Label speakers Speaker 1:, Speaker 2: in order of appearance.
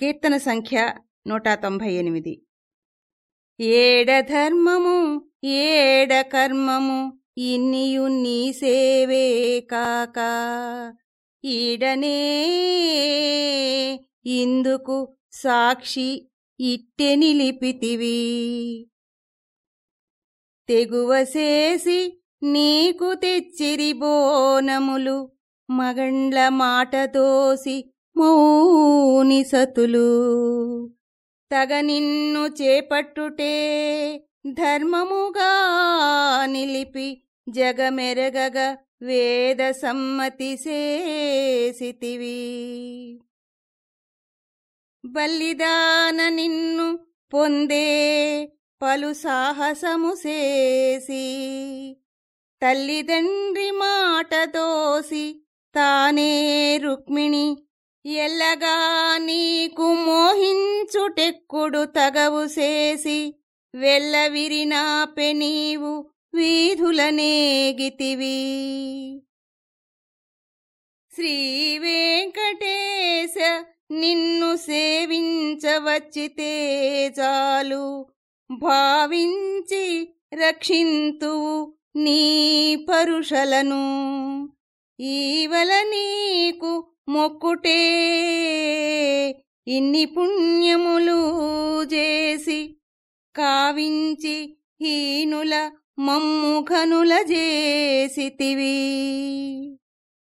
Speaker 1: కీర్తన సంఖ్య నూట తొంభై ఎనిమిది. ఏడ ధర్మము ఏడ కర్మము ఇన్నియు నీ సేవే కాక. ఈడనే ఇందుకు సాక్షి ఇట్టె నిలిపితివి. తెగువసేసి నీకు తెచ్చిరి బోనములు మగండ్ల మాట తోసి మౌని సతులు. తగ నిన్ను చేపట్టుటే ధర్మముగా నిలిపి జగమెరగగ వేద సమ్మతి చేసితివి. బల్లిదాన నిన్ను పొందే పలు సాహసము చేసి తల్లిదండ్రి మాట దోసి తానే రుక్మిణి ఎల్లగా నీకు మోహించుటెక్కుడు తగవు చేసి వెళ్ళవిరినా పెనీవు వీధులనేగితివి శ్రీ వెంకటేశ నిన్ను సేవించవచ్చితే చాలు భావించి రక్షింతు నీ పరుషలను. ఈవల నీకు మొక్కుటే ఇన్ని పుణ్యములు చేసి కావించి హీనుల మమ్ముఖనుల చేసితివి.